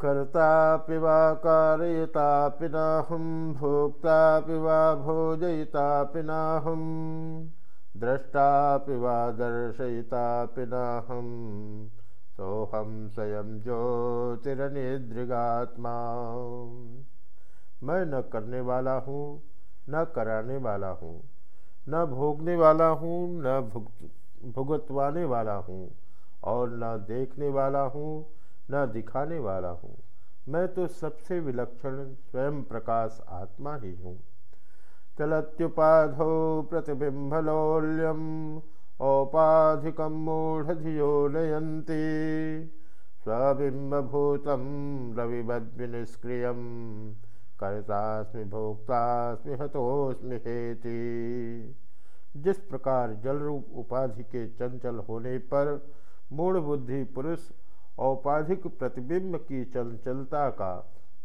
कर्तापि वा कारयितापि नाहं, भोक्तापि वा भोजयितापि नाहं, द्रष्टापि वा दर्शयितापि नाहं। सोऽहं स्वयं ज्योतिरनिदृगात्मा मैं न करने वाला हूँ, न कराने वाला हूँ, न भोगने वाला हूँ, न भुग भुगतवाने वाला हूँ, और न देखने वाला हूँ न दिखाने वाला हूँ। मैं तो सबसे विलक्षण स्वयं प्रकाश आत्मा ही हूँ। चलत्युपाधो प्रतिबिंबलोल्यम औपाधिकम मूढ़धियो नयन्ति। स्वबिंबभूतं रविवद्विनिष्क्रिय कर्तास्मि भोक्तास्मि हतोस्मि हेति। जिस प्रकार जल रूप उपाधि के चंचल होने पर मूढ़ बुद्धि पुरुष औपाधिक प्रतिबिंब की चंचलता का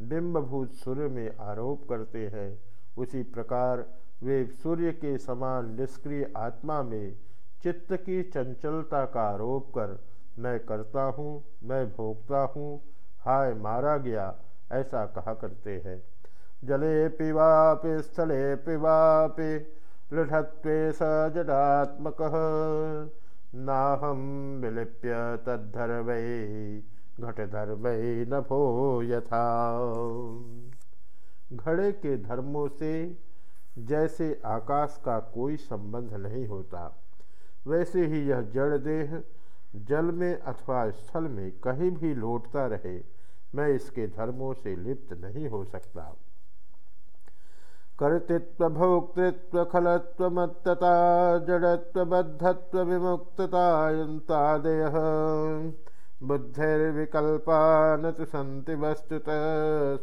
बिंबभूत सूर्य में आरोप करते हैं। उसी प्रकार वे सूर्य के समान निष्क्रिय आत्मा में चित्त की चंचलता का आरोप कर, मैं करता हूँ, मैं भोगता हूँ, हाय मारा गया, ऐसा कहा करते हैं। जले पिवापि, स्थले पिवापि, लृढ़त्वे स जडात्मक नाहम विलिप्य तद्धर्वै घटधर्वै नभो यथा। घड़े के धर्मों से जैसे आकाश का कोई संबंध नहीं होता, वैसे ही यह जड़ देह जल में अथवा स्थल में कहीं भी लौटता रहे, मैं इसके धर्मों से लिप्त नहीं हो सकता। कर्तृत्व भोक्तृत्व खलत्व मत्तता जड़त्व बद्धत्व विमुक्ततादय बुद्धिर्विकल्पा न तो सन्ति वस्तुत,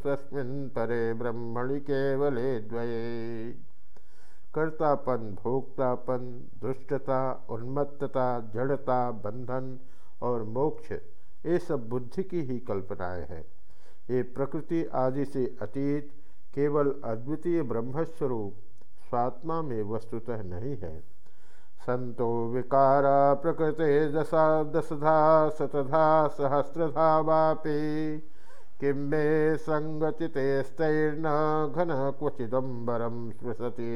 स्वस्मिन् परे ब्रह्मणि केवले द्वये। कर्तापन, भोक्तापन, दुष्टता, उन्मत्तता, जड़ता बंधन और मोक्ष, ये सब बुद्धि की ही कल्पनाएँ हैं। ये प्रकृति आदि से अतीत केवल अद्वितीय ब्रह्मस्वरूप स्वात्मा में वस्तुतः नहीं है। संतो विकारा प्रकृते दशा दशधा शतधा सहस्रधा वापी। किं मे संगचितेस्तैर्न घन क्वचिदम्बरम स्पृशति।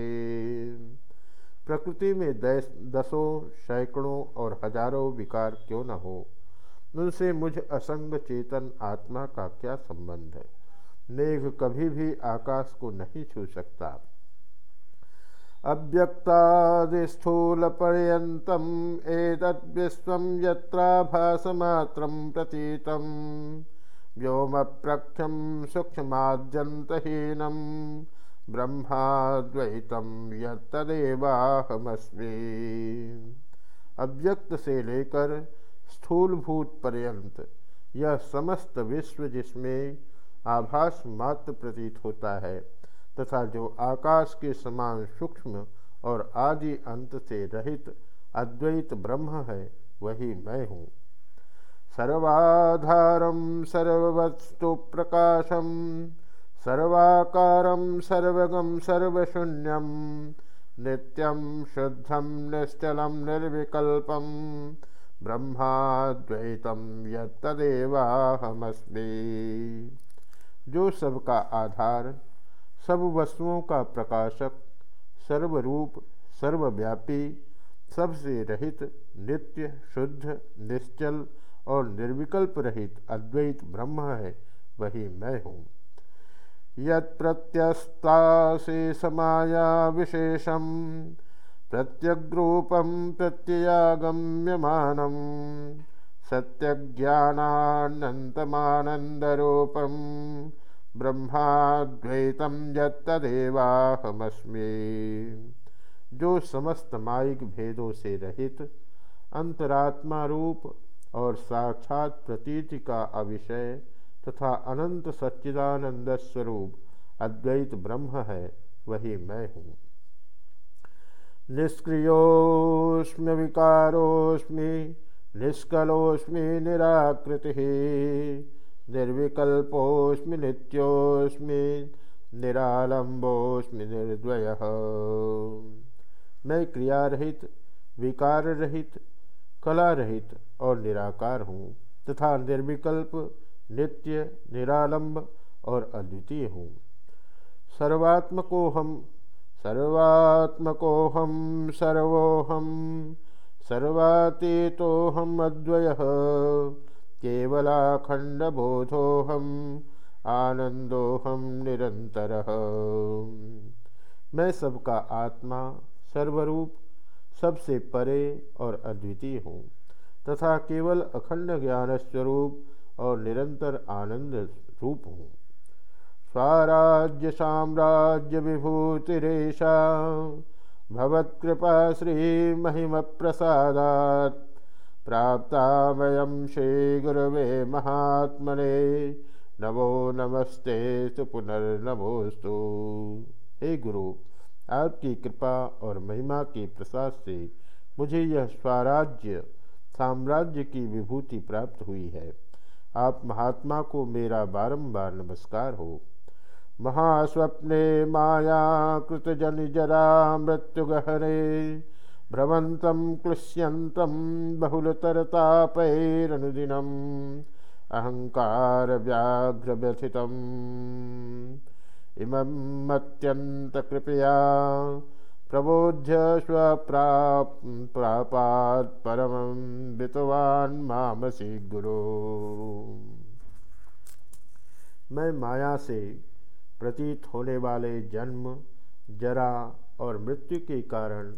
प्रकृति में दसों, सैकड़ों और हज़ारों विकार क्यों न हो? उनसे मुझ असंग चेतन आत्मा का क्या संबंध है? मेघ कभी भी आकाश को नहीं छू सकता। अव्यक्तादिस्थूल पर्यतम एतद्विश्व यत्राभासमात्रम प्रतीतम। व्योम प्रख्यम सूक्ष्माद्यंतहीनम ब्रह्माद्वैतम यदेवाहमस्मी अव्यक्त से लेकर स्थूलभूत पर्यंत, यह समस्त विश्व जिसमें आभास मात्र प्रतीत होता है तथा जो आकाश के समान सूक्ष्म और आदि अंत से रहित अद्वैत ब्रह्म है, वही मैं हूँ। सर्वाधारम सर्वाधारं सर्ववस्तुप्रकाशं सर्वाकारं सर्वगं सर्वशून्यं, नित्यं शुद्धं निश्चलं निर्विकल्पं, ब्रह्माद्वैतं यत्तदेवाहमस्मि। जो सबका आधार, सब वस्तुओं का प्रकाशक, सर्वरूप, सर्वव्यापी, सबसे रहित, नित्य, शुद्ध, निश्चल और निर्विकल्प रहित अद्वैत ब्रह्म है, वही मैं हूँ। यत्यस्ता से समाया विशेषम, प्रत्यग्रूपम प्रत्ययागम्यमानम। सत्यज्ञानानंतमानंदरूपम ब्रह्माद्वैतम यदेवाहमस्मी जो समस्त माइक भेदों से रहित अंतरात्मा रूप और साक्षात प्रतीति का अविषय तथा अनंत सच्चिदानंद स्वरूप अद्वैत ब्रह्म है, वही मैं हूँ। निष्क्रियोस्म्य विकारोस्मि निष्कलोस्मि निराकृति निर्विकल्पोस्मि नित्योस्मि निरालंबोस्मि निर्द्वय। मैं क्रिया रहित विकार रहित कला रहित और निराकार हूँ तथा निर्विकल्प, नित्य, निरालंब और अद्वितीय हूँ। सर्वात्मकोहम सर्वात्मकोहम, सर्वोहम सर्वातीतोहम अद्वय। केवलाखंडबोधोहम आनंदोहम निरंतर मैं सबका आत्मा सर्वरूप, सबसे परे और अद्वितीय हूँ, तथा केवल अखंड ज्ञान स्वरूप और निरंतर आनंद रूप हूँ। स्वराज्य साम्राज्य विभूतिरेशा भवत्कृपा श्री महिम प्रसादात प्राप्ता वयम श्री गुरवे महात्मने। नमो नमस्ते तो पुनर्नमोस्तु हे गुरु, आपकी कृपा और महिमा के प्रसाद से मुझे यह स्वराज्य, साम्राज्य की विभूति प्राप्त हुई है। आप महात्मा को मेरा बारंबार नमस्कार हो। महास्वप्ने माया कृतजन जरा मृत्यु गहरे भ्रमंतम क्लुष्यंतम बहुलतरतापैरनुदिनम अहंकार व्यथितम इमत्यंतकृपया प्रबोध्य स्वप्रापात् परम वितवान गुरु। मैं माया से प्रतीत होने वाले जन्म, जरा और मृत्यु के कारण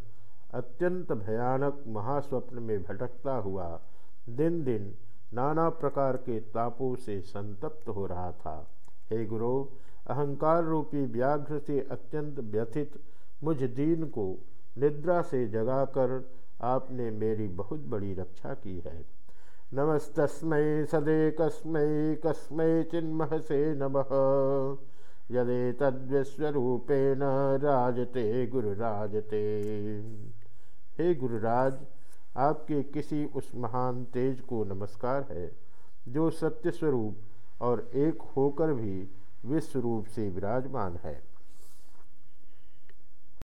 अत्यंत भयानक महास्वप्न में भटकता हुआ दिन दिन नाना प्रकार के तापों से संतप्त हो रहा था। हे गुरु, अहंकार रूपी व्याघ्र से अत्यंत व्यथित मुझ दीन को निद्रा से जगाकर आपने मेरी बहुत बड़ी रक्षा की है। नमस्तस्मै सदेकस्मै कस्मै चिन्मह से नमः। यदे तद्विश्वरूपेण राजते गुरुराजते। हे गुरुराज, आपके किसी उस महान तेज को नमस्कार है, जो सत्य स्वरूप और एक होकर भी विश्व रूप से विराजमान है।